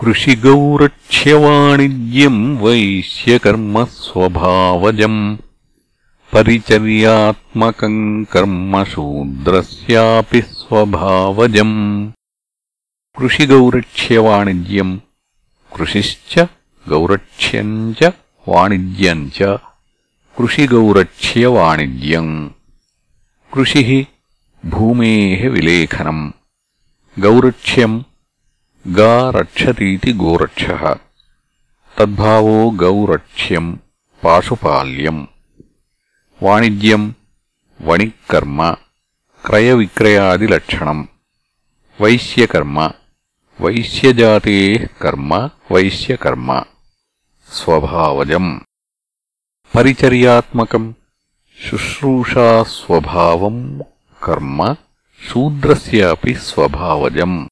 कृषिगौरक्ष्यवाणिज्यम् वैश्यकर्मस्वभावजम् परिचर्यात्मकम् कर्म शूद्रस्यापि स्वभावजम् कृषिगौरक्ष्यवाणिज्यम् कृषिश्च गौरक्ष्यम् च वाणिज्यम् च कृषिगौरक्ष्यवाणिज्यम् कृषिः भूमेः विलेखनम् गौरक्ष्यम् గా రక్షతీతి గోరక్ష. తద్భావో గౌరక్ష్యం పాశుపాల్యం. వాణిజ్యం వణిక్కర్మ క్రయవిక్రయాదిలక్షణం వైశ్యకర్మ వైశ్యజాతే కర్మ వైశ్యకర్మ. స్వభావజం. పరిచర్యాత్మకం శుశ్రూషాస్వభావం కర్మ శూద్రస్యాపి స్వభావజం.